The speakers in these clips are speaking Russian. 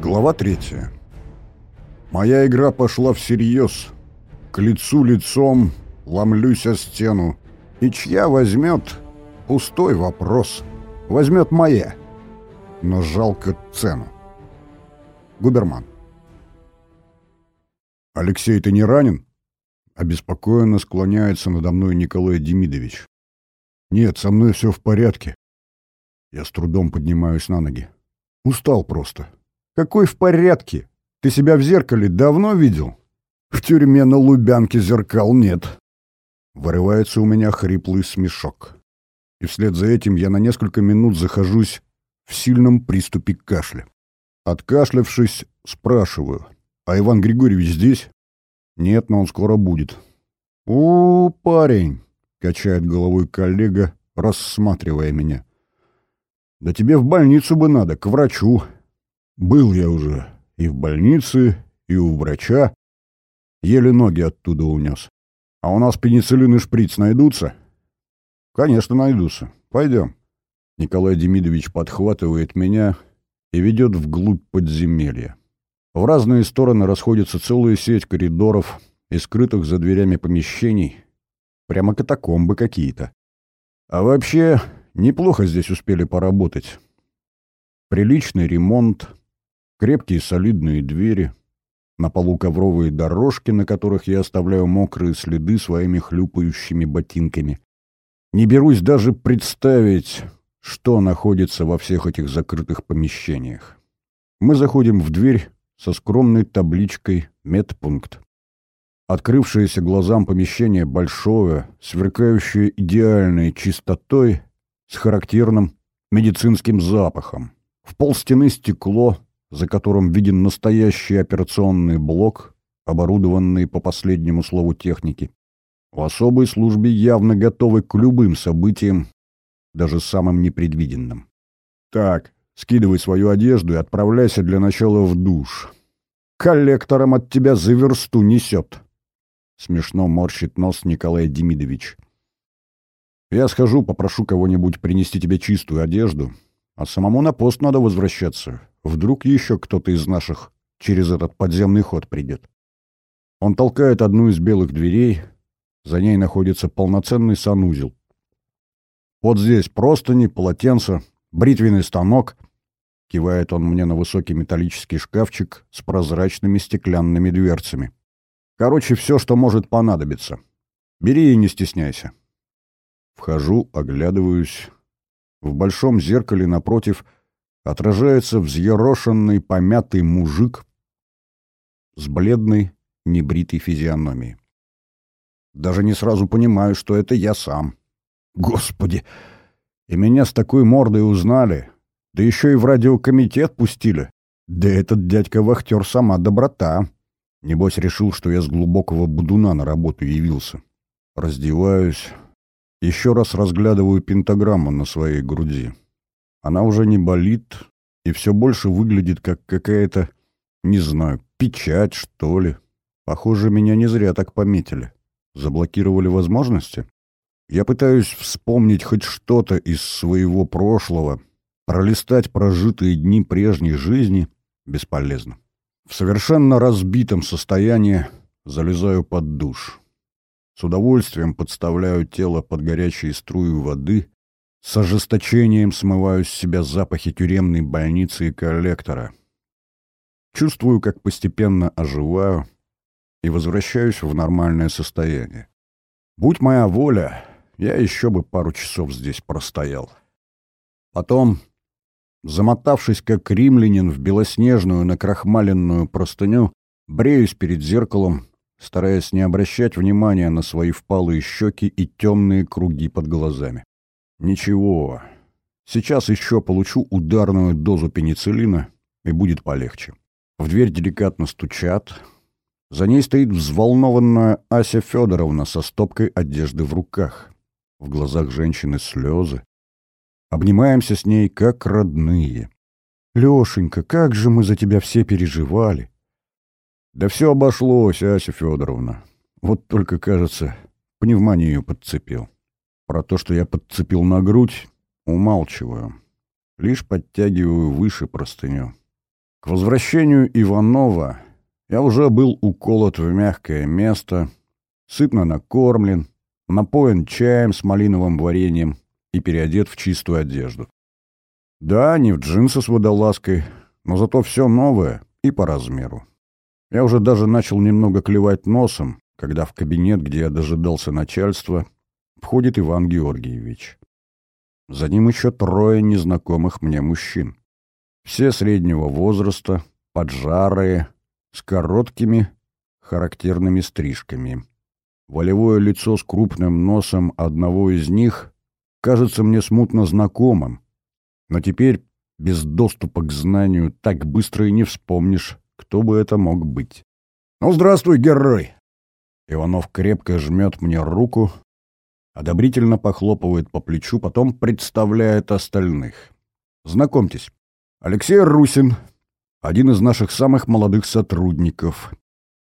Глава третья. Моя игра пошла всерьез. К лицу лицом ломлюсь о стену. И чья возьмет? Пустой вопрос. Возьмет моя. Но жалко цену. Губерман. «Алексей, ты не ранен?» Обеспокоенно склоняется надо мной Николай Демидович. «Нет, со мной все в порядке». Я с трудом поднимаюсь на ноги. Устал просто. «Какой в порядке? Ты себя в зеркале давно видел?» «В тюрьме на Лубянке зеркал нет». Вырывается у меня хриплый смешок. И вслед за этим я на несколько минут захожусь в сильном приступе кашля. Откашлявшись, спрашиваю, «А Иван Григорьевич здесь?» «Нет, но он скоро будет». «У, парень!» — качает головой коллега, рассматривая меня. «Да тебе в больницу бы надо, к врачу. Был я уже и в больнице, и у врача. Еле ноги оттуда унес. А у нас пенициллин и шприц найдутся? Конечно, найдутся. Пойдем. Николай Демидович подхватывает меня и ведет вглубь подземелья. В разные стороны расходится целая сеть коридоров и скрытых за дверями помещений. Прямо катакомбы какие-то. А вообще, неплохо здесь успели поработать. Приличный ремонт, Крепкие солидные двери, на полу ковровые дорожки, на которых я оставляю мокрые следы своими хлюпающими ботинками. Не берусь даже представить, что находится во всех этих закрытых помещениях. Мы заходим в дверь со скромной табличкой «Медпункт». Открывшееся глазам помещение большое, сверкающее идеальной чистотой, с характерным медицинским запахом. В пол стены стекло, за которым виден настоящий операционный блок, оборудованный по последнему слову техники. В особой службе явно готовы к любым событиям, даже самым непредвиденным. Так, скидывай свою одежду и отправляйся для начала в душ. Коллектором от тебя за версту несет. Смешно морщит нос Николай Демидович. Я схожу, попрошу кого-нибудь принести тебе чистую одежду, а самому на пост надо возвращаться. Вдруг еще кто-то из наших через этот подземный ход придет. Он толкает одну из белых дверей, за ней находится полноценный санузел. Вот здесь простыни, полотенца, бритвенный станок. Кивает он мне на высокий металлический шкафчик с прозрачными стеклянными дверцами. Короче, все, что может понадобиться. Бери и не стесняйся. Вхожу, оглядываюсь. В большом зеркале напротив — отражается взъерошенный, помятый мужик с бледной, небритой физиономией. Даже не сразу понимаю, что это я сам. Господи! И меня с такой мордой узнали, да еще и в радиокомитет пустили. Да этот дядька-вахтер сама доброта. Небось решил, что я с глубокого будуна на работу явился. Раздеваюсь, еще раз разглядываю пентаграмму на своей груди. Она уже не болит и все больше выглядит как какая-то, не знаю, печать, что ли. Похоже, меня не зря так пометили. Заблокировали возможности? Я пытаюсь вспомнить хоть что-то из своего прошлого, пролистать прожитые дни прежней жизни бесполезно. В совершенно разбитом состоянии залезаю под душ. С удовольствием подставляю тело под горячие струи воды с ожесточением смываю с себя запахи тюремной больницы и коллектора. Чувствую, как постепенно оживаю и возвращаюсь в нормальное состояние. Будь моя воля, я еще бы пару часов здесь простоял. Потом, замотавшись как римлянин в белоснежную накрахмаленную простыню, бреюсь перед зеркалом, стараясь не обращать внимания на свои впалые щеки и темные круги под глазами. Ничего. Сейчас еще получу ударную дозу пенициллина, и будет полегче. В дверь деликатно стучат. За ней стоит взволнованная Ася Федоровна со стопкой одежды в руках. В глазах женщины слезы. Обнимаемся с ней, как родные. «Лешенька, как же мы за тебя все переживали!» «Да все обошлось, Ася Федоровна. Вот только, кажется, пневмонию подцепил». Про то, что я подцепил на грудь, умалчиваю. Лишь подтягиваю выше простыню. К возвращению Иванова я уже был уколот в мягкое место, сытно накормлен, напоен чаем с малиновым вареньем и переодет в чистую одежду. Да, не в джинсы с водолазкой, но зато все новое и по размеру. Я уже даже начал немного клевать носом, когда в кабинет, где я дожидался начальства, входит Иван Георгиевич. За ним еще трое незнакомых мне мужчин. Все среднего возраста, поджарые, с короткими, характерными стрижками. Волевое лицо с крупным носом одного из них кажется мне смутно знакомым, но теперь без доступа к знанию так быстро и не вспомнишь, кто бы это мог быть. «Ну, здравствуй, герой!» Иванов крепко жмет мне руку, одобрительно похлопывает по плечу, потом представляет остальных. «Знакомьтесь, Алексей Русин, один из наших самых молодых сотрудников,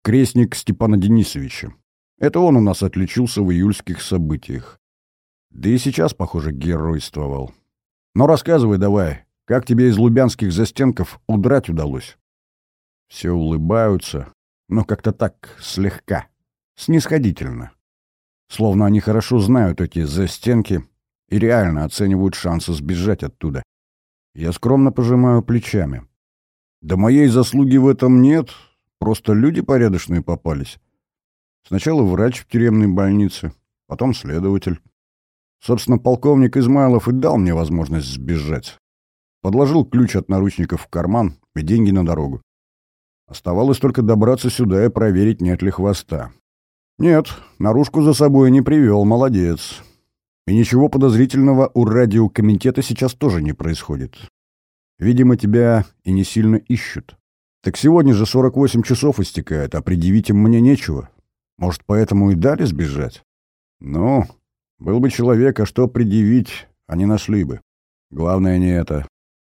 крестник Степана Денисовича. Это он у нас отличился в июльских событиях. Да и сейчас, похоже, геройствовал. Но рассказывай давай, как тебе из лубянских застенков удрать удалось?» Все улыбаются, но как-то так слегка, снисходительно. Словно они хорошо знают эти застенки и реально оценивают шансы сбежать оттуда. Я скромно пожимаю плечами. Да моей заслуги в этом нет, просто люди порядочные попались. Сначала врач в тюремной больнице, потом следователь. Собственно, полковник Измайлов и дал мне возможность сбежать. Подложил ключ от наручников в карман и деньги на дорогу. Оставалось только добраться сюда и проверить, нет ли хвоста. Нет, наружку за собой не привел, молодец. И ничего подозрительного у радиокомитета сейчас тоже не происходит. Видимо, тебя и не сильно ищут. Так сегодня же 48 часов истекает, а предъявить им мне нечего. Может, поэтому и дали сбежать? Ну, был бы человек, а что предъявить, они нашли бы. Главное не это.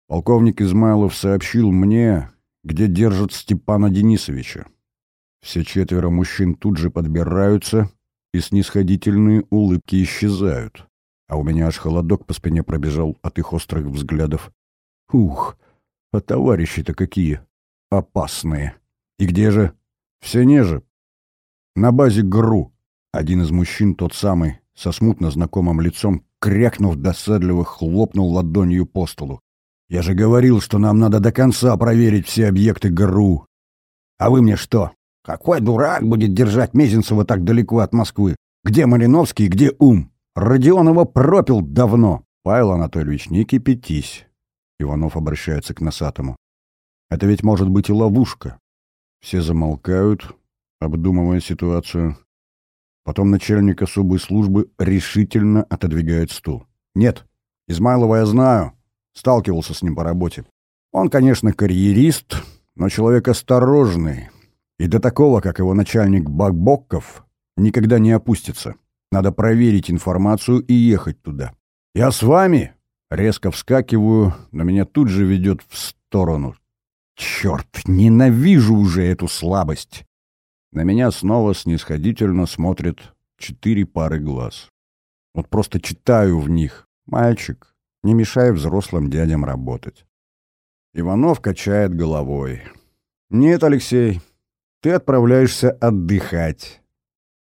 Полковник Измайлов сообщил мне, где держат Степана Денисовича. Все четверо мужчин тут же подбираются, и снисходительные улыбки исчезают. А у меня аж холодок по спине пробежал от их острых взглядов. Ух, а товарищи-то какие опасные. И где же? Все неже. На базе ГРУ. Один из мужчин, тот самый, со смутно знакомым лицом, крякнув досадливо, хлопнул ладонью по столу. «Я же говорил, что нам надо до конца проверить все объекты ГРУ. А вы мне что, какой дурак будет держать Мезенцева так далеко от Москвы? Где Малиновский, где ум? Родион его пропил давно. Павел Анатольевич, не кипятись. Иванов обращается к носатому. Это ведь может быть и ловушка. Все замолкают, обдумывая ситуацию. Потом начальник особой службы решительно отодвигает стул. Нет, Измайлова я знаю. Сталкивался с ним по работе. Он, конечно, карьерист, но человек осторожный, и до такого, как его начальник Бакбокков, никогда не опустится. Надо проверить информацию и ехать туда. «Я с вами!» Резко вскакиваю, но меня тут же ведет в сторону. Черт, ненавижу уже эту слабость. На меня снова снисходительно смотрят четыре пары глаз. Вот просто читаю в них. Мальчик, не мешай взрослым дядям работать. Иванов качает головой. Нет, Алексей, ты отправляешься отдыхать.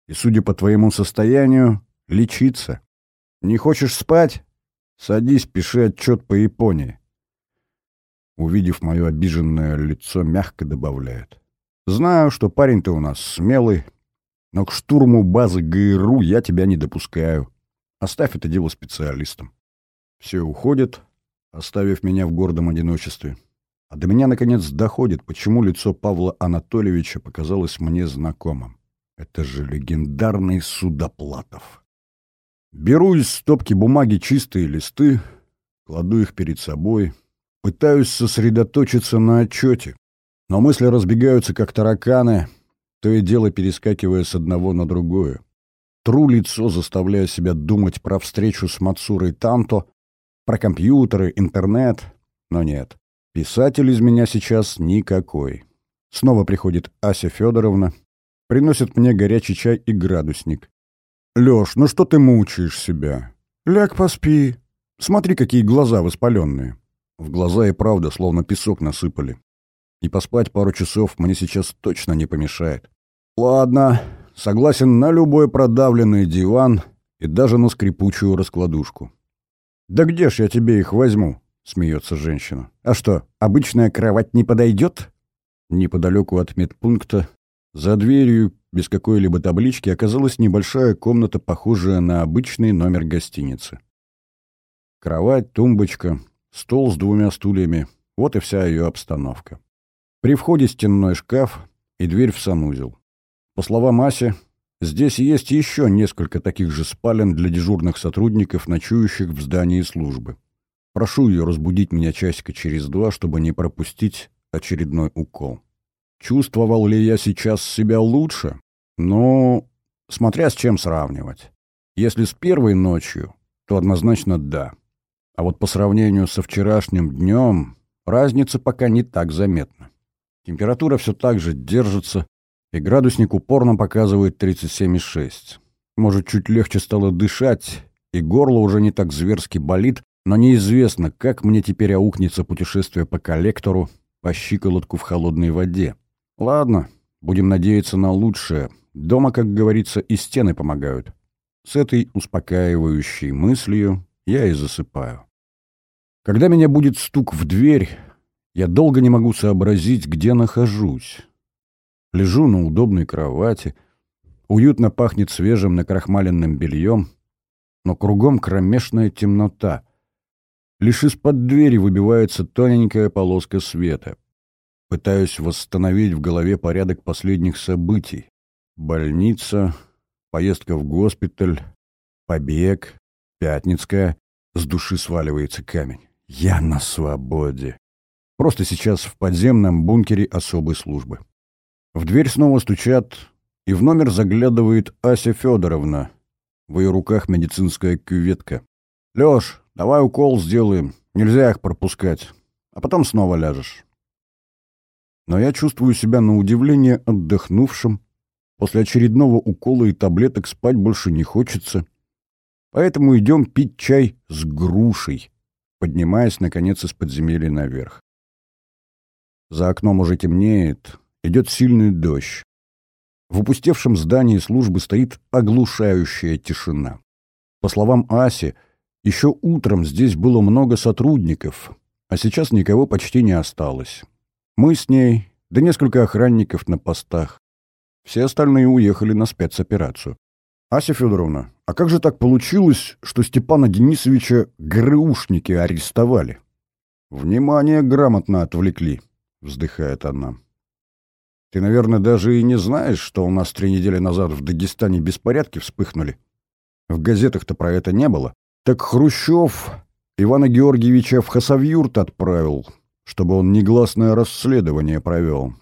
И, судя по твоему состоянию, лечиться. Не хочешь спать? Садись, пиши отчет по Японии. Увидев мое обиженное лицо, мягко добавляет. Знаю, что парень ты у нас смелый, но к штурму базы ГРУ я тебя не допускаю. Оставь это дело специалистам. Все уходят, оставив меня в гордом одиночестве. А до меня, наконец, доходит, почему лицо Павла Анатольевича показалось мне знакомым. Это же легендарный Судоплатов. Беру из стопки бумаги чистые листы, кладу их перед собой, пытаюсь сосредоточиться на отчете. Но мысли разбегаются, как тараканы, то и дело перескакивая с одного на другое. Тру лицо, заставляя себя думать про встречу с Мацурой Танто, про компьютеры, интернет, но нет. Писатель из меня сейчас никакой. Снова приходит Ася Федоровна, приносит мне горячий чай и градусник. «Лёш, ну что ты мучаешь себя? Ляг поспи. Смотри, какие глаза воспаленные». В глаза и правда словно песок насыпали. И поспать пару часов мне сейчас точно не помешает. Ладно, согласен на любой продавленный диван и даже на скрипучую раскладушку. «Да где ж я тебе их возьму?» — смеется женщина. «А что, обычная кровать не подойдет?» Неподалеку от медпункта, за дверью, без какой-либо таблички, оказалась небольшая комната, похожая на обычный номер гостиницы. Кровать, тумбочка, стол с двумя стульями — вот и вся ее обстановка. При входе стенной шкаф и дверь в санузел. По словам Аси, здесь есть еще несколько таких же спален для дежурных сотрудников, ночующих в здании службы. Прошу ее разбудить меня часика через два, чтобы не пропустить очередной укол. Чувствовал ли я сейчас себя лучше? Ну, смотря с чем сравнивать. Если с первой ночью, то однозначно да. А вот по сравнению со вчерашним днем разница пока не так заметна. Температура все так же держится, и градусник упорно показывает 37,6. Может, чуть легче стало дышать, и горло уже не так зверски болит, но неизвестно, как мне теперь аукнется путешествие по коллектору, по щиколотку в холодной воде. Ладно, будем надеяться на лучшее. Дома, как говорится, и стены помогают. С этой успокаивающей мыслью я и засыпаю. Когда меня будет стук в дверь, я долго не могу сообразить, где нахожусь. Лежу на удобной кровати, уютно пахнет свежим накрахмаленным бельем, но кругом кромешная темнота. Лишь из-под двери выбивается тоненькая полоска света. Пытаюсь восстановить в голове порядок последних событий. Больница, поездка в госпиталь, побег, Пятницкая. С души сваливается камень. Я на свободе. Просто сейчас в подземном бункере особой службы. В дверь снова стучат, и в номер заглядывает Ася Федоровна. В ее руках медицинская кюветка. «Леш, давай укол сделаем. Нельзя их пропускать. А потом снова ляжешь». Но я чувствую себя на удивление отдохнувшим. После очередного укола и таблеток спать больше не хочется. Поэтому идем пить чай с грушей, поднимаясь, наконец, из подземелья наверх. За окном уже темнеет, идет сильный дождь. В упустевшем здании службы стоит оглушающая тишина. По словам Аси, еще утром здесь было много сотрудников, а сейчас никого почти не осталось. Мы с ней, да несколько охранников на постах. Все остальные уехали на спецоперацию. «Ася Федоровна, а как же так получилось, что Степана Денисовича ГРУшники арестовали?» «Внимание грамотно отвлекли», — вздыхает она. «Ты, наверное, даже и не знаешь, что у нас три недели назад в Дагестане беспорядки вспыхнули. В газетах-то про это не было. Так Хрущев Ивана Георгиевича в Хасавюрт отправил, чтобы он негласное расследование провел.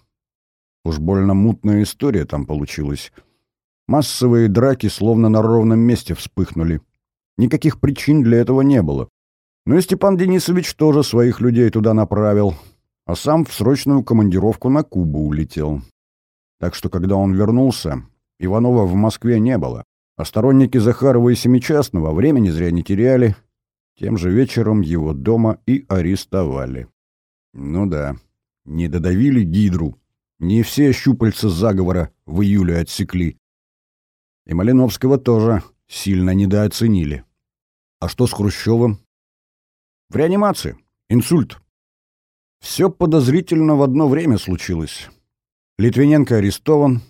Уж больно мутная история там получилась». Массовые драки словно на ровном месте вспыхнули. Никаких причин для этого не было. Но и Степан Денисович тоже своих людей туда направил, а сам в срочную командировку на Кубу улетел. Так что, когда он вернулся, Иванова в Москве не было, а сторонники Захарова и Семичастного времени зря не теряли. Тем же вечером его дома и арестовали. Ну да, не додавили Гидру, не все щупальца заговора в июле отсекли. И Малиновского тоже сильно недооценили. А что с Хрущевым? В реанимации. Инсульт. Все подозрительно в одно время случилось. Литвиненко арестован,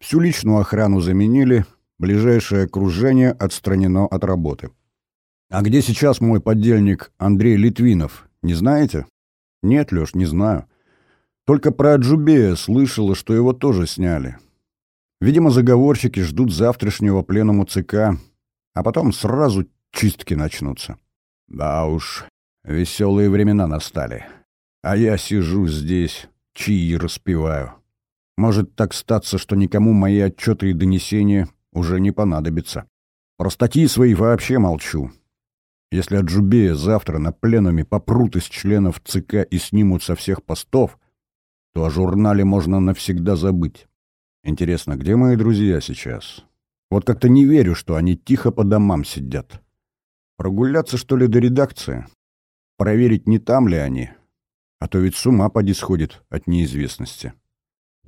всю личную охрану заменили, ближайшее окружение отстранено от работы. А где сейчас мой подельник Андрей Литвинов, не знаете? Нет, Леш, не знаю. Только про Аджубея слышала, что его тоже сняли. Видимо, заговорщики ждут завтрашнего пленума ЦК, а потом сразу чистки начнутся. Да уж, веселые времена настали. А я сижу здесь, чаи распеваю. Может так статься, что никому мои отчеты и донесения уже не понадобятся. Про статьи свои вообще молчу. Если от Джубея завтра на пленуме попрут из членов ЦК и снимут со всех постов, то о журнале можно навсегда забыть. Интересно, где мои друзья сейчас? Вот как-то не верю, что они тихо по домам сидят. Прогуляться, что ли, до редакции? Проверить, не там ли они? а то ведь с ума поди сходит от неизвестности.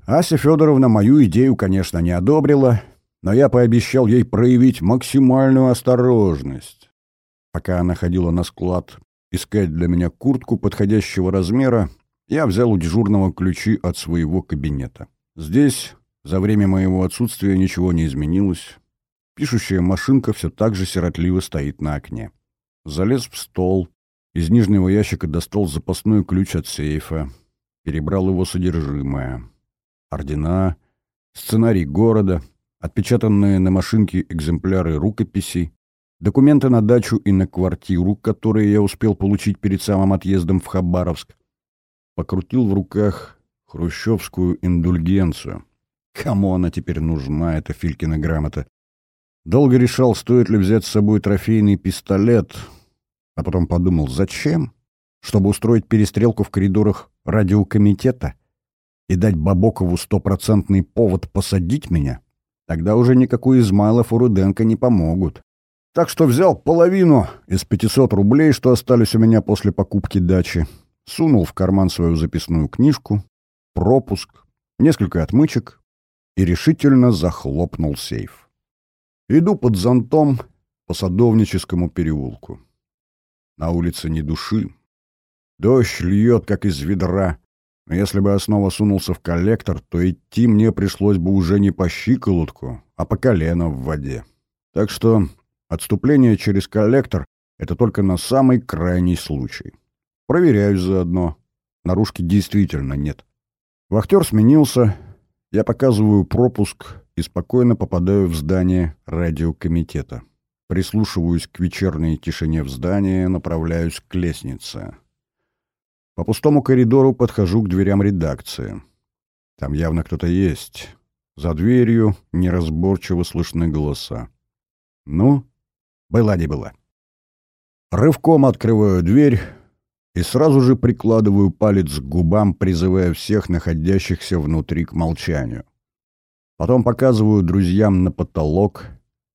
Ася Федоровна мою идею, конечно, не одобрила, но я пообещал ей проявить максимальную осторожность. Пока она ходила на склад искать для меня куртку подходящего размера, я взял у дежурного ключи от своего кабинета. Здесь за время моего отсутствия ничего не изменилось. Пишущая машинка все так же сиротливо стоит на окне. Залез в стол, из нижнего ящика достал запасной ключ от сейфа, перебрал его содержимое. Ордена, сценарий города, отпечатанные на машинке экземпляры рукописей, документы на дачу и на квартиру, которые я успел получить перед самым отъездом в Хабаровск. Покрутил в руках хрущевскую индульгенцию. Кому она теперь нужна, эта Филькина грамота? Долго решал, стоит ли взять с собой трофейный пистолет, а потом подумал, зачем? Чтобы устроить перестрелку в коридорах радиокомитета и дать Бабокову стопроцентный повод посадить меня? Тогда уже никакой Измайлов и Руденко не помогут. Так что взял половину из 500 рублей, что остались у меня после покупки дачи, сунул в карман свою записную книжку, пропуск, несколько отмычек и решительно захлопнул сейф. Иду под зонтом по Садовническому переулку. На улице ни души. Дождь льет, как из ведра. Но если бы я снова сунулся в коллектор, то идти мне пришлось бы уже не по щиколотку, а по колено в воде. Так что отступление через коллектор — это только на самый крайний случай. Проверяюсь заодно. Наружки действительно нет. Вахтер сменился. Я показываю пропуск и спокойно попадаю в здание радиокомитета прислушиваюсь к вечерней тишине в здании, направляюсь к лестнице. По пустому коридору подхожу к дверям редакции. Там явно кто-то есть. За дверью неразборчиво слышны голоса. Ну, была не была. Рывком открываю дверь и сразу же прикладываю палец к губам, призывая всех находящихся внутри к молчанию. Потом показываю друзьям на потолок —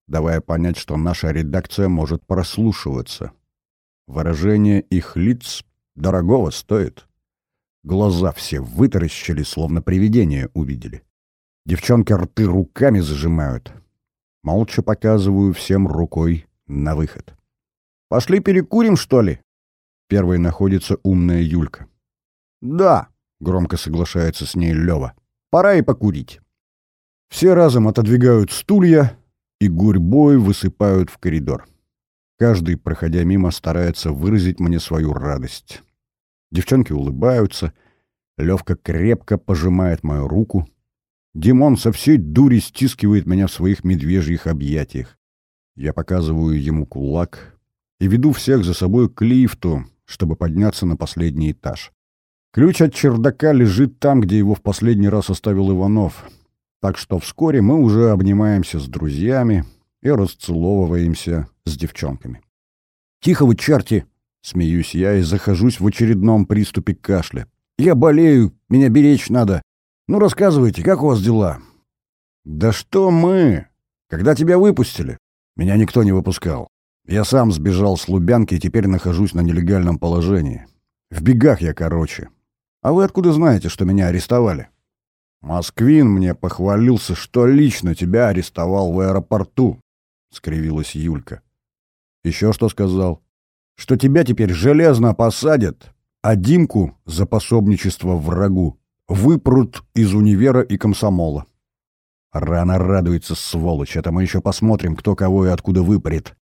давая понять, что наша редакция может прослушиваться. Выражение их лиц дорогого стоит. Глаза все вытаращили, словно привидение увидели. Девчонки рты руками зажимают. Молча показываю всем рукой на выход. «Пошли перекурим, что ли?» Первой находится умная Юлька. «Да», — громко соглашается с ней Лёва. «Пора и покурить». Все разом отодвигают стулья, и гурьбой высыпают в коридор. Каждый, проходя мимо, старается выразить мне свою радость. Девчонки улыбаются, Левка крепко пожимает мою руку. Димон со всей дури стискивает меня в своих медвежьих объятиях. Я показываю ему кулак и веду всех за собой к лифту, чтобы подняться на последний этаж. Ключ от чердака лежит там, где его в последний раз оставил Иванов — так что вскоре мы уже обнимаемся с друзьями и расцеловываемся с девчонками. «Тихо вы, черти!» — смеюсь я и захожусь в очередном приступе кашля. «Я болею, меня беречь надо. Ну, рассказывайте, как у вас дела?» «Да что мы? Когда тебя выпустили?» «Меня никто не выпускал. Я сам сбежал с Лубянки и теперь нахожусь на нелегальном положении. В бегах я короче. А вы откуда знаете, что меня арестовали?» «Москвин мне похвалился, что лично тебя арестовал в аэропорту», — скривилась Юлька. «Еще что сказал? Что тебя теперь железно посадят, а Димку за пособничество врагу выпрут из универа и комсомола». Рано радуется, сволочь, это мы еще посмотрим, кто кого и откуда выпарит.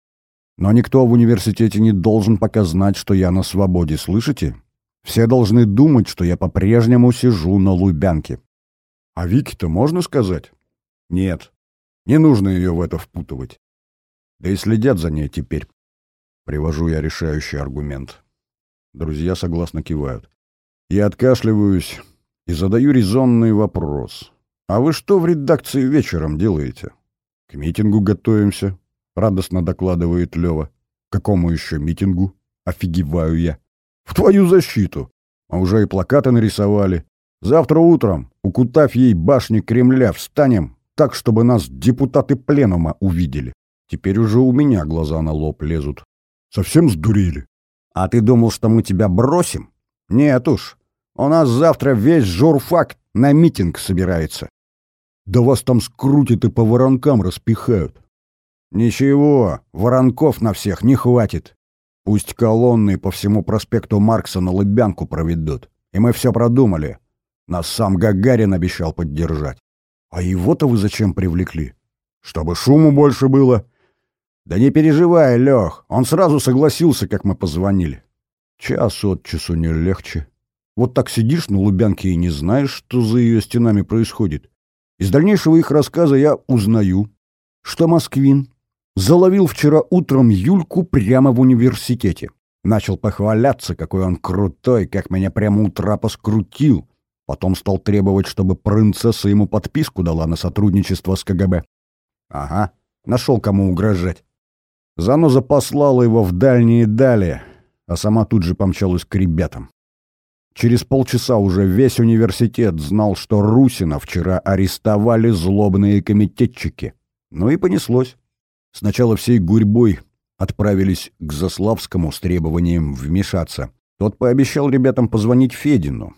Но никто в университете не должен пока знать, что я на свободе, слышите? Все должны думать, что я по-прежнему сижу на Лубянке. А Вике-то можно сказать? Нет, не нужно ее в это впутывать. Да и следят за ней теперь. Привожу я решающий аргумент. Друзья согласно кивают. Я откашливаюсь и задаю резонный вопрос. «А вы что в редакции вечером делаете?» «К митингу готовимся», — радостно докладывает Лева. «Какому еще митингу?» — офигеваю я. «В твою защиту! А уже и плакаты нарисовали. Завтра утром, укутав ей башни Кремля, встанем так, чтобы нас депутаты пленума увидели. Теперь уже у меня глаза на лоб лезут. Совсем сдурели. А ты думал, что мы тебя бросим? Нет уж. У нас завтра весь журфак на митинг собирается. Да вас там скрутят и по воронкам распихают. Ничего, воронков на всех не хватит. Пусть колонны по всему проспекту Маркса на Лыбянку проведут. И мы все продумали. Нас сам Гагарин обещал поддержать. А его-то вы зачем привлекли? Чтобы шуму больше было. Да не переживай, Лех, он сразу согласился, как мы позвонили. Час от часу не легче. Вот так сидишь на Лубянке и не знаешь, что за ее стенами происходит. Из дальнейшего их рассказа я узнаю, что Москвин заловил вчера утром Юльку прямо в университете. Начал похваляться, какой он крутой, как меня прямо у трапа скрутил. Потом стал требовать, чтобы принцесса ему подписку дала на сотрудничество с КГБ. Ага, нашел кому угрожать. Заноза послала его в дальние дали, а сама тут же помчалась к ребятам. Через полчаса уже весь университет знал, что Русина вчера арестовали злобные комитетчики. Ну и понеслось. Сначала всей гурьбой отправились к Заславскому с требованием вмешаться. Тот пообещал ребятам позвонить Федину.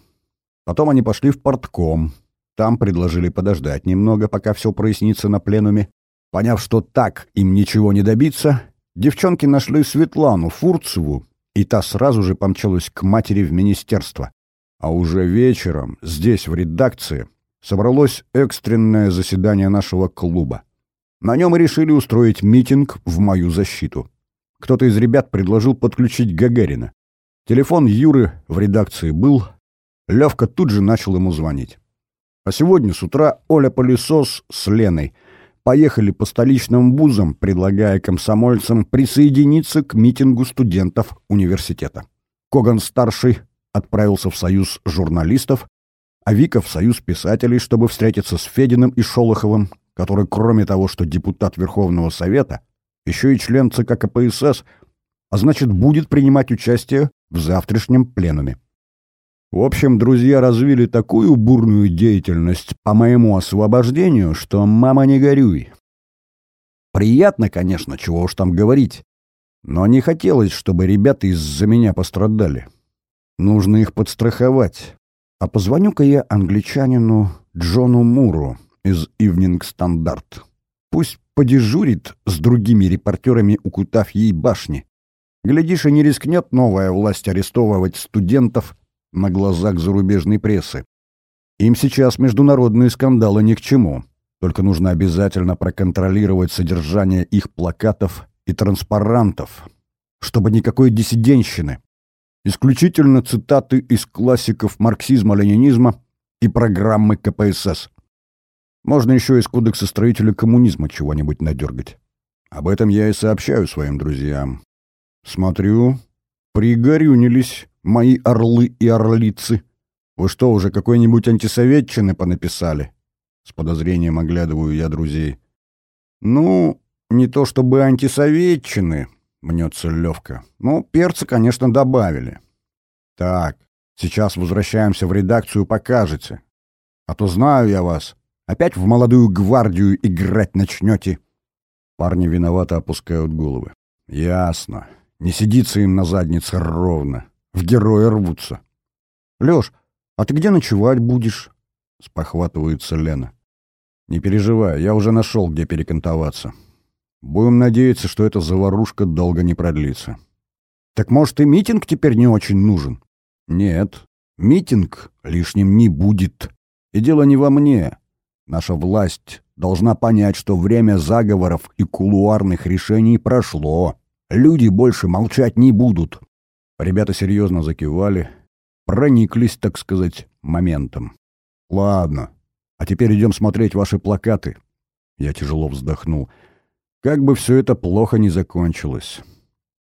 Потом они пошли в портком. Там предложили подождать немного, пока все прояснится на пленуме. Поняв, что так им ничего не добиться, девчонки нашли Светлану Фурцеву, и та сразу же помчалась к матери в министерство. А уже вечером здесь, в редакции, собралось экстренное заседание нашего клуба. На нем решили устроить митинг в мою защиту. Кто-то из ребят предложил подключить Гагарина. Телефон Юры в редакции был, Левка тут же начал ему звонить. А сегодня с утра Оля Пылесос с Леной поехали по столичным вузам, предлагая комсомольцам присоединиться к митингу студентов университета. Коган-старший отправился в союз журналистов, а Вика в союз писателей, чтобы встретиться с Фединым и Шолоховым, который, кроме того, что депутат Верховного Совета, еще и член ЦК КПСС, а значит, будет принимать участие в завтрашнем пленуме. В общем, друзья развили такую бурную деятельность по моему освобождению, что мама не горюй. Приятно, конечно, чего уж там говорить, но не хотелось, чтобы ребята из-за меня пострадали. Нужно их подстраховать. А позвоню-ка я англичанину Джону Муру из Evening Standard. Пусть подежурит с другими репортерами у Кутафьей башни. Глядишь, и не рискнет новая власть арестовывать студентов на глазах зарубежной прессы. Им сейчас международные скандалы ни к чему. Только нужно обязательно проконтролировать содержание их плакатов и транспарантов, чтобы никакой диссиденщины. Исключительно цитаты из классиков марксизма-ленинизма и программы КПСС. Можно еще из кодекса строителя коммунизма чего-нибудь надергать. Об этом я и сообщаю своим друзьям. Смотрю, пригорюнились мои орлы и орлицы. Вы что, уже какой-нибудь антисоветчины понаписали? С подозрением оглядываю я друзей. Ну, не то чтобы антисоветчины, мнется Левка. Ну, перца, конечно, добавили. Так, сейчас возвращаемся в редакцию, покажете. А то знаю я вас. Опять в молодую гвардию играть начнете. Парни виновато опускают головы. Ясно. Не сидится им на заднице ровно. В героя рвутся. «Лёш, а ты где ночевать будешь?» — спохватывается Лена. «Не переживай, я уже нашел, где перекантоваться. Будем надеяться, что эта заварушка долго не продлится». «Так, может, и митинг теперь не очень нужен?» «Нет, митинг лишним не будет. И дело не во мне. Наша власть должна понять, что время заговоров и кулуарных решений прошло. Люди больше молчать не будут. Ребята серьезно закивали, прониклись, так сказать, моментом. «Ладно, а теперь идем смотреть ваши плакаты». Я тяжело вздохнул. «Как бы все это плохо не закончилось.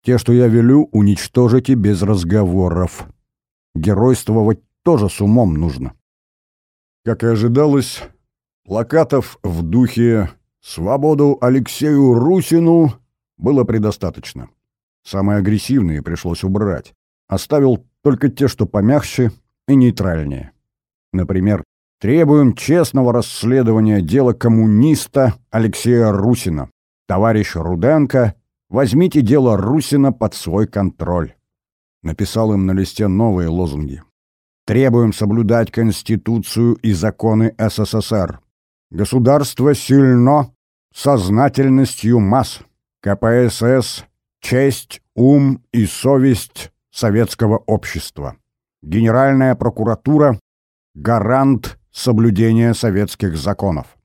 Те, что я велю, уничтожите без разговоров. Геройствовать тоже с умом нужно». Как и ожидалось, плакатов в духе «Свободу Алексею Русину» было предостаточно. Самые агрессивные пришлось убрать. Оставил только те, что помягче и нейтральнее. Например, требуем честного расследования дела коммуниста Алексея Русина. Товарищ Руденко, возьмите дело Русина под свой контроль. Написал им на листе новые лозунги. Требуем соблюдать Конституцию и законы СССР. Государство сильно сознательностью масс. КПСС – честь, ум и совесть советского общества. Генеральная прокуратура – гарант соблюдения советских законов.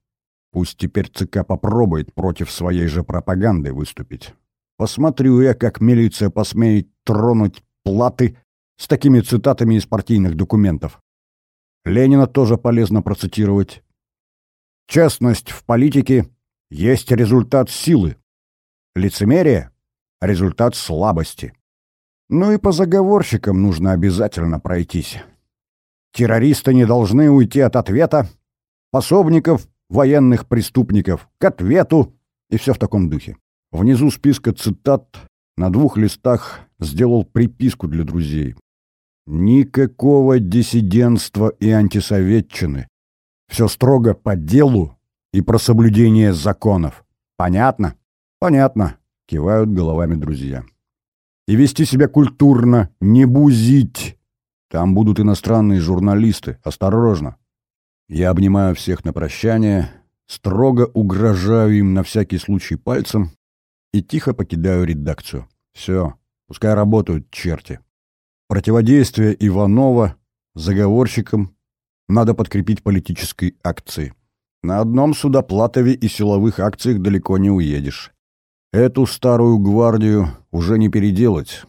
Пусть теперь ЦК попробует против своей же пропаганды выступить. Посмотрю я, как милиция посмеет тронуть платы с такими цитатами из партийных документов. Ленина тоже полезно процитировать. Честность в политике есть результат силы. Лицемерие — результат слабости. Ну и по заговорщикам нужно обязательно пройтись. Террористы не должны уйти от ответа, пособников военных преступников к ответу и все в таком духе. Внизу списка цитат на двух листах сделал приписку для друзей. Никакого диссидентства и антисоветчины. Все строго по делу и про соблюдение законов. Понятно? Понятно, кивают головами друзья. И вести себя культурно, не бузить. Там будут иностранные журналисты. Осторожно. Я обнимаю всех на прощание, строго угрожаю им на всякий случай пальцем и тихо покидаю редакцию. Все, пускай работают черти. Противодействие Иванова заговорщикам надо подкрепить политической акцией. На одном судоплатове и силовых акциях далеко не уедешь. Эту старую гвардию уже не переделать.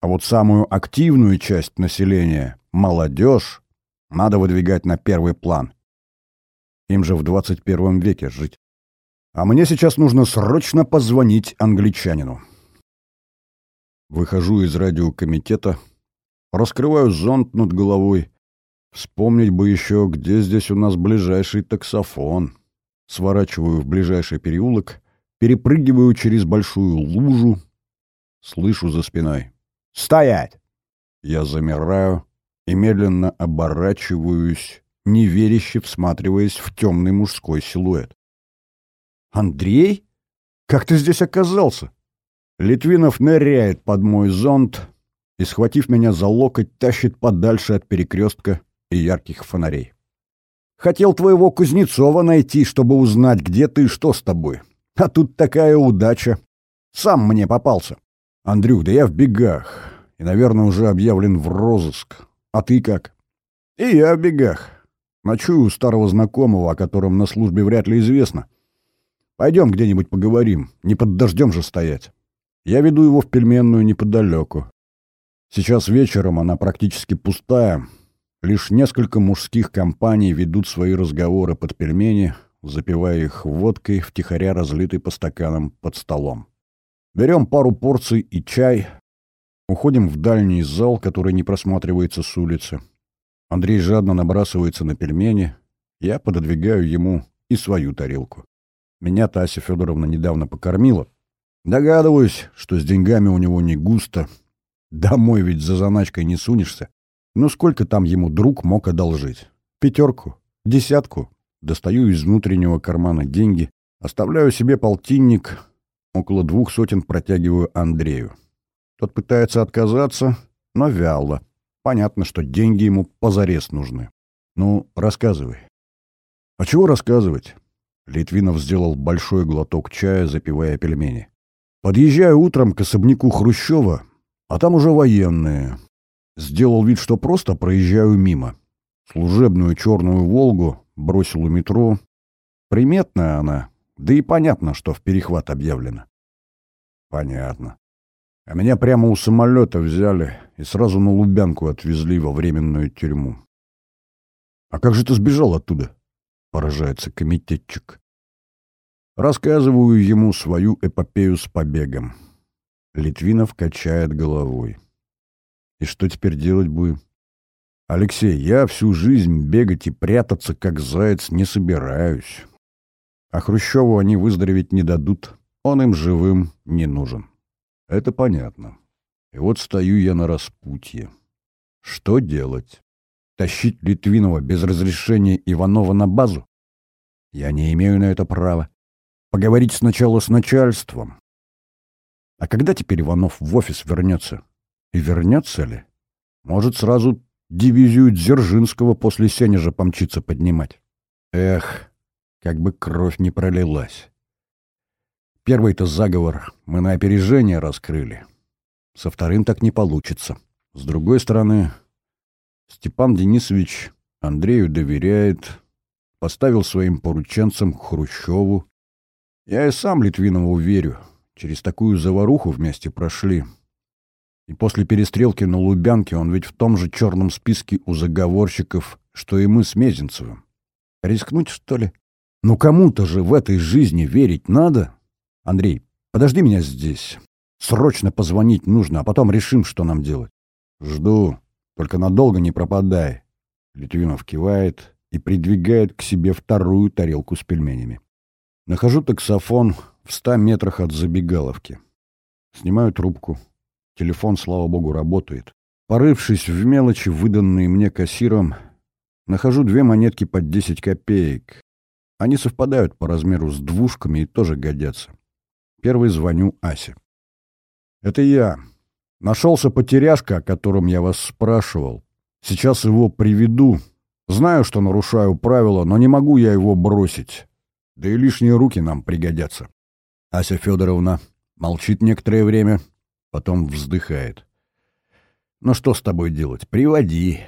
А вот самую активную часть населения, молодежь, надо выдвигать на первый план. Им же в 21 веке жить. А мне сейчас нужно срочно позвонить англичанину. Выхожу из радиокомитета, Раскрываю зонт над головой. Вспомнить бы еще, где здесь у нас ближайший таксофон. Сворачиваю в ближайший переулок, перепрыгиваю через большую лужу. Слышу за спиной. «Стоять!» Я замираю и медленно оборачиваюсь, неверяще всматриваясь в темный мужской силуэт. «Андрей? Как ты здесь оказался?» Литвинов ныряет под мой зонт, и, схватив меня за локоть, тащит подальше от перекрестка и ярких фонарей. «Хотел твоего Кузнецова найти, чтобы узнать, где ты и что с тобой. А тут такая удача. Сам мне попался. Андрюх, да я в бегах. И, наверное, уже объявлен в розыск. А ты как?» «И я в бегах. Ночую у старого знакомого, о котором на службе вряд ли известно. Пойдем где-нибудь поговорим. Не под дождем же стоять. Я веду его в пельменную неподалеку. Сейчас вечером она практически пустая. Лишь несколько мужских компаний ведут свои разговоры под пельмени, запивая их водкой, втихаря разлитой по стаканам под столом. Берем пару порций и чай, уходим в дальний зал, который не просматривается с улицы. Андрей жадно набрасывается на пельмени, я пододвигаю ему и свою тарелку. Меня Тася Федоровна недавно покормила. Догадываюсь, что с деньгами у него не густо — Домой ведь за заначкой не сунешься. Ну сколько там ему друг мог одолжить? Пятерку? Десятку? Достаю из внутреннего кармана деньги, оставляю себе полтинник, около двух сотен протягиваю Андрею. Тот пытается отказаться, но вяло. Понятно, что деньги ему позарез нужны. Ну, рассказывай. А чего рассказывать? Литвинов сделал большой глоток чая, запивая пельмени. Подъезжаю утром к особняку Хрущева, а там уже военные. Сделал вид, что просто проезжаю мимо. Служебную черную «Волгу» бросил у метро. Приметная она, да и понятно, что в перехват объявлено. Понятно. А меня прямо у самолета взяли и сразу на Лубянку отвезли во временную тюрьму. «А как же ты сбежал оттуда?» — поражается комитетчик. Рассказываю ему свою эпопею с побегом. Литвинов качает головой. И что теперь делать будем? Алексей, я всю жизнь бегать и прятаться, как заяц, не собираюсь. А Хрущеву они выздороветь не дадут. Он им живым не нужен. Это понятно. И вот стою я на распутье. Что делать? Тащить Литвинова без разрешения Иванова на базу? Я не имею на это права. Поговорить сначала с начальством, а когда теперь Иванов в офис вернется? И вернется ли? Может, сразу дивизию Дзержинского после Сенежа помчиться поднимать. Эх, как бы кровь не пролилась. Первый-то заговор мы на опережение раскрыли. Со вторым так не получится. С другой стороны, Степан Денисович Андрею доверяет, поставил своим порученцам Хрущеву. Я и сам Литвинову верю. Через такую заваруху вместе прошли. И после перестрелки на Лубянке он ведь в том же черном списке у заговорщиков, что и мы с Мезенцевым. Рискнуть, что ли? Ну кому-то же в этой жизни верить надо. Андрей, подожди меня здесь. Срочно позвонить нужно, а потом решим, что нам делать. Жду. Только надолго не пропадай. Литвинов кивает и придвигает к себе вторую тарелку с пельменями. Нахожу таксофон в ста метрах от забегаловки. Снимаю трубку. Телефон, слава богу, работает. Порывшись в мелочи, выданные мне кассиром, нахожу две монетки под 10 копеек. Они совпадают по размеру с двушками и тоже годятся. Первый звоню Асе. «Это я. Нашелся потеряшка, о котором я вас спрашивал. Сейчас его приведу. Знаю, что нарушаю правила, но не могу я его бросить. Да и лишние руки нам пригодятся». Ася Федоровна молчит некоторое время, потом вздыхает. «Ну что с тобой делать? Приводи.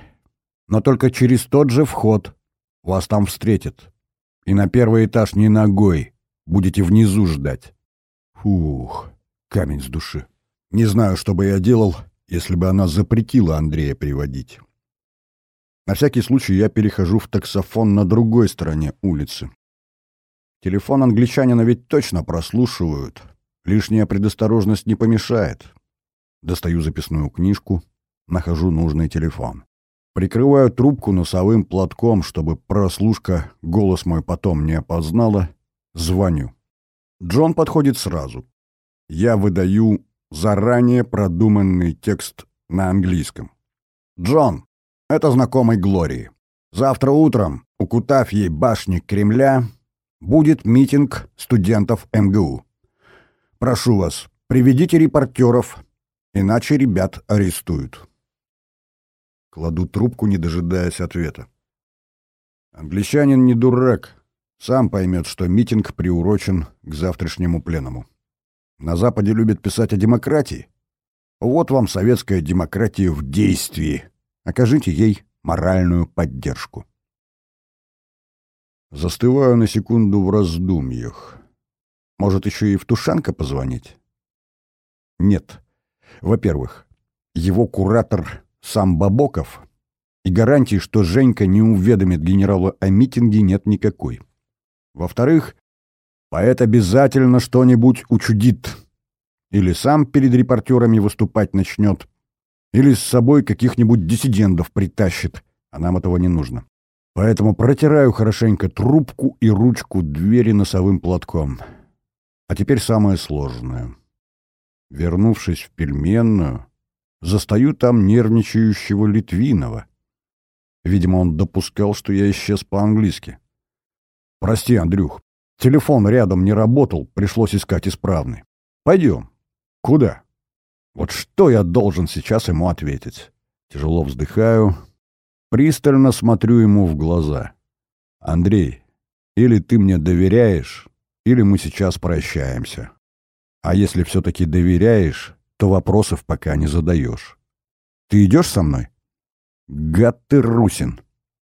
Но только через тот же вход. Вас там встретят. И на первый этаж не ногой. Будете внизу ждать». Фух, камень с души. Не знаю, что бы я делал, если бы она запретила Андрея приводить. На всякий случай я перехожу в таксофон на другой стороне улицы. Телефон англичанина ведь точно прослушивают. Лишняя предосторожность не помешает. Достаю записную книжку, нахожу нужный телефон. Прикрываю трубку носовым платком, чтобы прослушка голос мой потом не опознала. Звоню. Джон подходит сразу. Я выдаю заранее продуманный текст на английском. «Джон, это знакомый Глории. Завтра утром у Кутафьей башни Кремля будет митинг студентов МГУ. Прошу вас, приведите репортеров, иначе ребят арестуют». Кладу трубку, не дожидаясь ответа. Англичанин не дурак, сам поймет, что митинг приурочен к завтрашнему пленуму. На Западе любят писать о демократии. Вот вам советская демократия в действии. Окажите ей моральную поддержку. Застываю на секунду в раздумьях. Может, еще и в Тушанка позвонить? Нет. Во-первых, его куратор сам Бабоков, и гарантии, что Женька не уведомит генерала о митинге, нет никакой. Во-вторых, Поэт обязательно что-нибудь учудит. Или сам перед репортерами выступать начнет, или с собой каких-нибудь диссидентов притащит, а нам этого не нужно. Поэтому протираю хорошенько трубку и ручку двери носовым платком. А теперь самое сложное. Вернувшись в пельменную, застаю там нервничающего Литвинова. Видимо, он допускал, что я исчез по-английски. «Прости, Андрюх, Телефон рядом не работал, пришлось искать исправный. Пойдем. Куда? Вот что я должен сейчас ему ответить? Тяжело вздыхаю, пристально смотрю ему в глаза. Андрей, или ты мне доверяешь, или мы сейчас прощаемся. А если все-таки доверяешь, то вопросов пока не задаешь. Ты идешь со мной? Гад ты, Русин.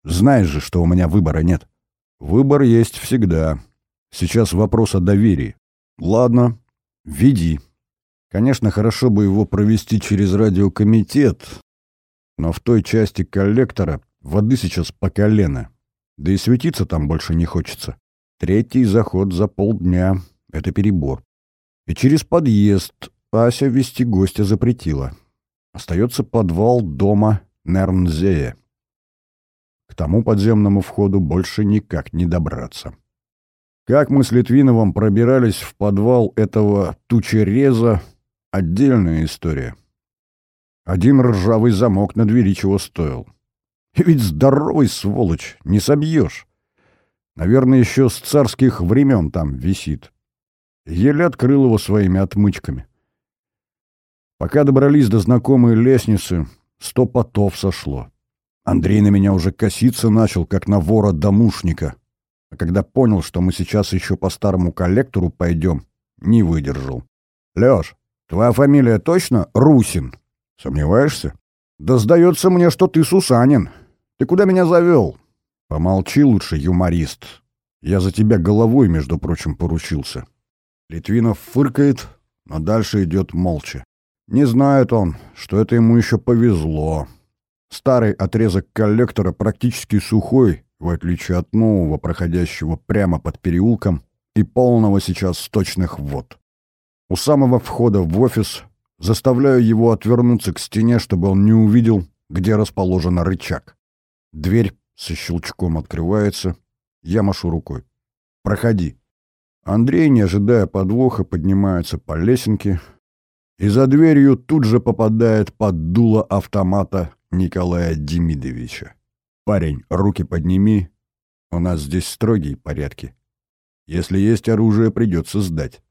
Знаешь же, что у меня выбора нет. Выбор есть всегда. Сейчас вопрос о доверии. Ладно, веди. Конечно, хорошо бы его провести через радиокомитет, но в той части коллектора воды сейчас по колено. Да и светиться там больше не хочется. Третий заход за полдня — это перебор. И через подъезд Ася вести гостя запретила. Остается подвал дома Нернзея. К тому подземному входу больше никак не добраться. Как мы с Литвиновым пробирались в подвал этого тучереза — отдельная история. Один ржавый замок на двери чего стоил. И ведь здоровый сволочь, не собьешь. Наверное, еще с царских времен там висит. Еле открыл его своими отмычками. Пока добрались до знакомой лестницы, сто потов сошло. Андрей на меня уже коситься начал, как на вора-домушника. А когда понял, что мы сейчас еще по старому коллектору пойдем, не выдержал. «Леш, твоя фамилия точно Русин?» «Сомневаешься?» «Да сдается мне, что ты Сусанин. Ты куда меня завел?» «Помолчи лучше, юморист. Я за тебя головой, между прочим, поручился». Литвинов фыркает, но дальше идет молча. Не знает он, что это ему еще повезло. Старый отрезок коллектора практически сухой, в отличие от нового, проходящего прямо под переулком и полного сейчас сточных вод. У самого входа в офис заставляю его отвернуться к стене, чтобы он не увидел, где расположен рычаг. Дверь со щелчком открывается. Я машу рукой. «Проходи». Андрей, не ожидая подвоха, поднимается по лесенке и за дверью тут же попадает под дуло автомата Николая Демидовича. «Парень, руки подними. У нас здесь строгие порядки. Если есть оружие, придется сдать».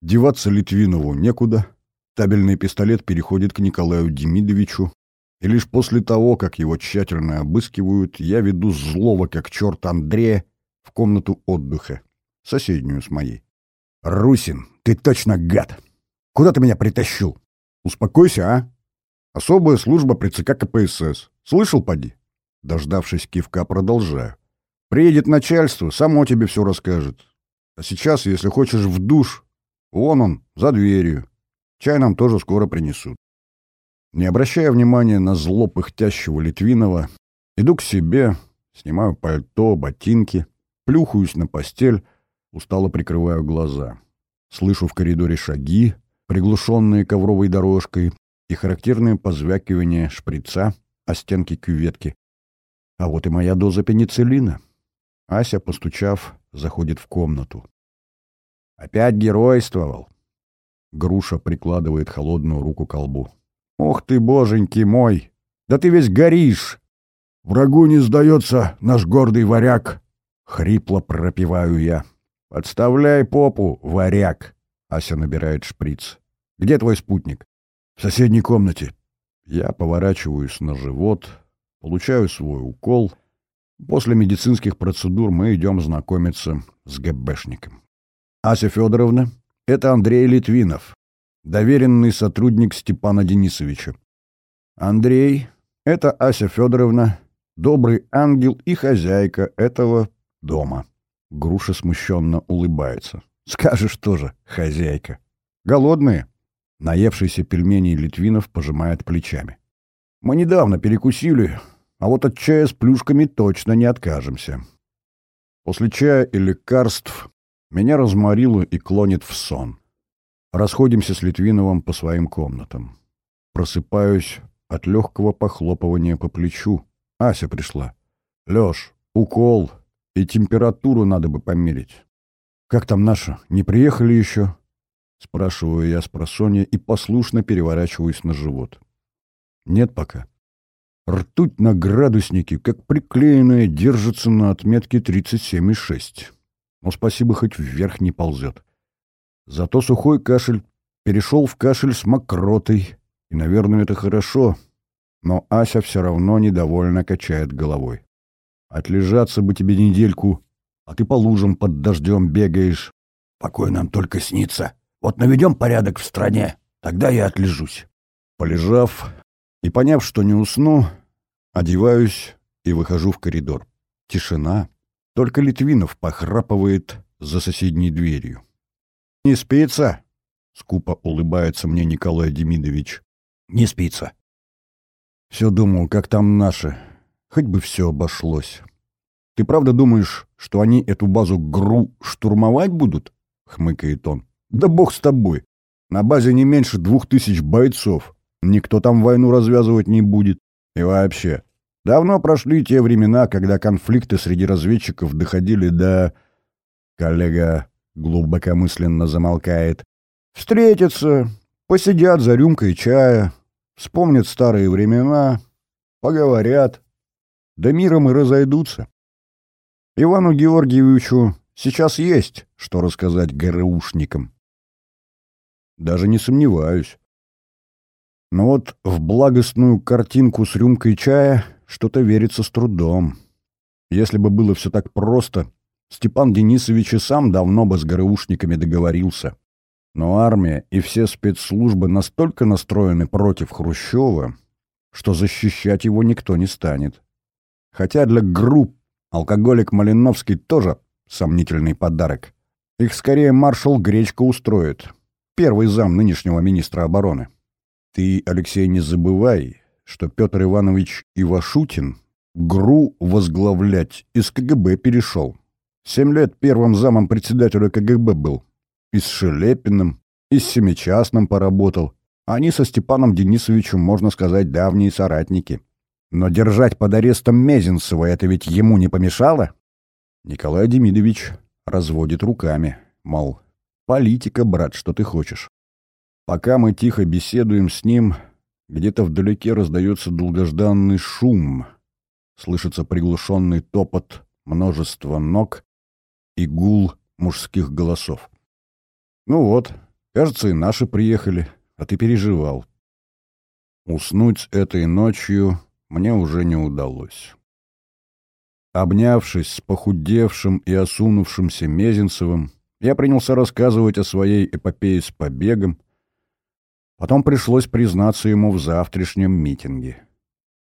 Деваться Литвинову некуда. Табельный пистолет переходит к Николаю Демидовичу. И лишь после того, как его тщательно обыскивают, я веду злого, как черт Андрея, в комнату отдыха, соседнюю с моей. «Русин, ты точно гад! Куда ты меня притащил? Успокойся, а!» Особая служба при ЦК КПСС. Слышал, поди? Дождавшись кивка, продолжаю. Приедет начальство, само тебе все расскажет. А сейчас, если хочешь в душ, вон он, за дверью. Чай нам тоже скоро принесут. Не обращая внимания на зло пыхтящего Литвинова, иду к себе, снимаю пальто, ботинки, плюхаюсь на постель, устало прикрываю глаза. Слышу в коридоре шаги, приглушенные ковровой дорожкой, и характерное позвякивание шприца о стенки кюветки. А вот и моя доза пенициллина. Ася, постучав, заходит в комнату. «Опять геройствовал!» Груша прикладывает холодную руку к колбу. «Ох ты, боженьки мой! Да ты весь горишь!» «Врагу не сдается наш гордый варяг!» Хрипло пропеваю я. «Подставляй попу, варяг!» Ася набирает шприц. «Где твой спутник?» В соседней комнате. Я поворачиваюсь на живот, получаю свой укол. После медицинских процедур мы идем знакомиться с ГБшником. Ася Федоровна — это Андрей Литвинов, доверенный сотрудник Степана Денисовича. Андрей — это Ася Федоровна, добрый ангел и хозяйка этого дома. Груша смущенно улыбается. Скажешь тоже, хозяйка. Голодные? Наевшийся пельменей Литвинов пожимает плечами. «Мы недавно перекусили, а вот от чая с плюшками точно не откажемся». После чая и лекарств меня разморило и клонит в сон. Расходимся с Литвиновым по своим комнатам. Просыпаюсь от легкого похлопывания по плечу. Ася пришла. «Леш, укол и температуру надо бы померить. Как там наша? Не приехали еще?» Спрашиваю я с просонья и послушно переворачиваюсь на живот. Нет пока. Ртуть на градуснике, как приклеенная, держится на отметке 37,6. Но спасибо, хоть вверх не ползет. Зато сухой кашель перешел в кашель с мокротой, и, наверное, это хорошо, но Ася все равно недовольно качает головой. Отлежаться бы тебе недельку, а ты по лужам под дождем бегаешь. Покой нам только снится, вот наведем порядок в стране, тогда я отлежусь. Полежав и поняв, что не усну, одеваюсь и выхожу в коридор. Тишина. Только Литвинов похрапывает за соседней дверью. «Не спится?» — скупо улыбается мне Николай Демидович. «Не спится». Все думал, как там наши. Хоть бы все обошлось. «Ты правда думаешь, что они эту базу ГРУ штурмовать будут?» — хмыкает он. Да бог с тобой. На базе не меньше двух тысяч бойцов. Никто там войну развязывать не будет. И вообще, давно прошли те времена, когда конфликты среди разведчиков доходили до... Коллега глубокомысленно замолкает. Встретятся, посидят за рюмкой чая, вспомнят старые времена, поговорят, да миром и разойдутся. Ивану Георгиевичу сейчас есть, что рассказать ГРУшникам. Даже не сомневаюсь. Но вот в благостную картинку с рюмкой чая Что-то верится с трудом. Если бы было все так просто, Степан Денисович и сам давно бы с ГРУшниками договорился. Но армия и все спецслужбы настолько настроены против Хрущева, что защищать его никто не станет. Хотя для групп алкоголик Малиновский тоже сомнительный подарок. Их скорее маршал Гречко устроит. Первый зам нынешнего министра обороны. Ты, Алексей, не забывай, что Петр Иванович Ивашутин ГРУ возглавлять из КГБ перешел. Семь лет первым замом председателя КГБ был. И с Шелепиным, и с Семичастным поработал. Они со Степаном Денисовичем, можно сказать, давние соратники. Но держать под арестом Мезенцева это ведь ему не помешало? Николай Демидович разводит руками, мол, политика, брат, что ты хочешь. Пока мы тихо беседуем с ним, где-то вдалеке раздается долгожданный шум. Слышится приглушенный топот множества ног и гул мужских голосов. Ну вот, кажется, и наши приехали, а ты переживал. Уснуть этой ночью мне уже не удалось. Обнявшись с похудевшим и осунувшимся Мезенцевым, я принялся рассказывать о своей эпопее с побегом, Потом пришлось признаться ему в завтрашнем митинге.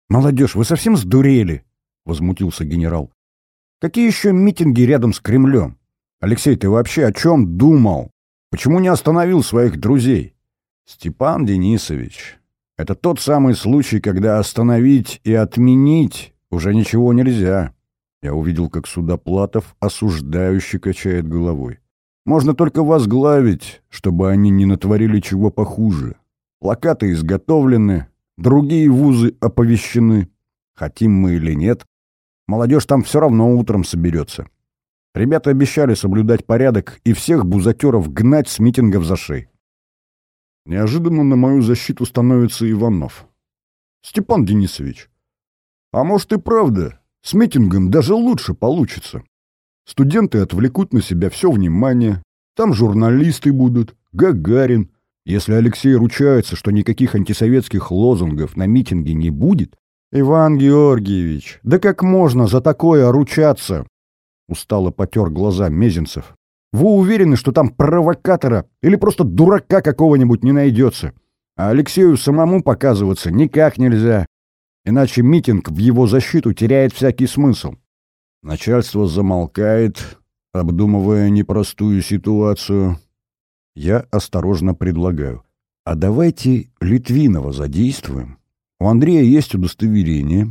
«Молодежь, вы совсем сдурели?» — возмутился генерал. «Какие еще митинги рядом с Кремлем? Алексей, ты вообще о чем думал? Почему не остановил своих друзей?» «Степан Денисович, это тот самый случай, когда остановить и отменить уже ничего нельзя». Я увидел, как Судоплатов осуждающе качает головой. «Можно только возглавить, чтобы они не натворили чего похуже. Плакаты изготовлены, другие вузы оповещены. Хотим мы или нет, молодежь там все равно утром соберется. Ребята обещали соблюдать порядок и всех бузатеров гнать с митингов за шеи. Неожиданно на мою защиту становится Иванов. «Степан Денисович, а может и правда, с митингом даже лучше получится. Студенты отвлекут на себя все внимание, там журналисты будут, Гагарин, если Алексей ручается, что никаких антисоветских лозунгов на митинге не будет, Иван Георгиевич, да как можно за такое ручаться? Устало потер глаза Мезенцев. Вы уверены, что там провокатора или просто дурака какого-нибудь не найдется? А Алексею самому показываться никак нельзя. Иначе митинг в его защиту теряет всякий смысл. Начальство замолкает, обдумывая непростую ситуацию. Я осторожно предлагаю. А давайте Литвинова задействуем. У Андрея есть удостоверение.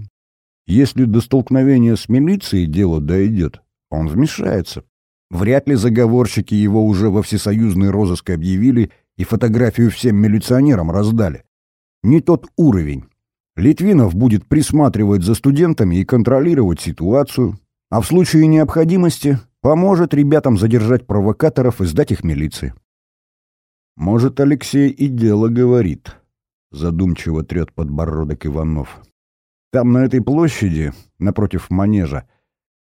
Если до столкновения с милицией дело дойдет, он вмешается. Вряд ли заговорщики его уже во всесоюзный розыск объявили и фотографию всем милиционерам раздали. Не тот уровень. Литвинов будет присматривать за студентами и контролировать ситуацию, а в случае необходимости поможет ребятам задержать провокаторов и сдать их милиции. «Может, Алексей и дело говорит», — задумчиво трет подбородок Иванов. «Там, на этой площади, напротив манежа,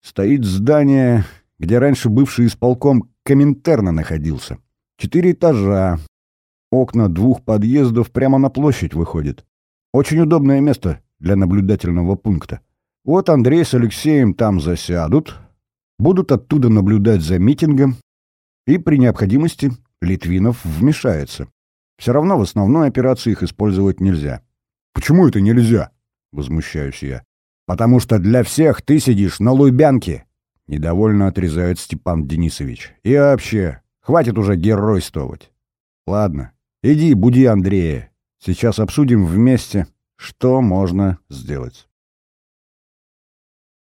стоит здание, где раньше бывший исполком Коминтерна находился. Четыре этажа, окна двух подъездов прямо на площадь выходят. Очень удобное место для наблюдательного пункта. Вот Андрей с Алексеем там засядут, будут оттуда наблюдать за митингом и при необходимости Литвинов вмешается. Все равно в основной операции их использовать нельзя. «Почему это нельзя?» — возмущаюсь я. «Потому что для всех ты сидишь на Лубянке!» — недовольно отрезает Степан Денисович. «И вообще, хватит уже геройствовать. Ладно, иди буди Андрея. Сейчас обсудим вместе, что можно сделать».